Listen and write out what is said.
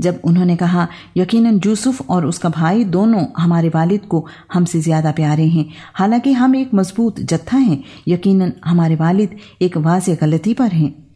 जब उन्होंने कहा, यकीनन यूसुफ और उसका भाई दोनों हमारे वालिद को हमसे ज़्यादा प्यारे हैं। हालाँकि हम एक मज़बूत जत्था हैं। यकीनन हमारे वालिद एक वाज गलती पर हैं।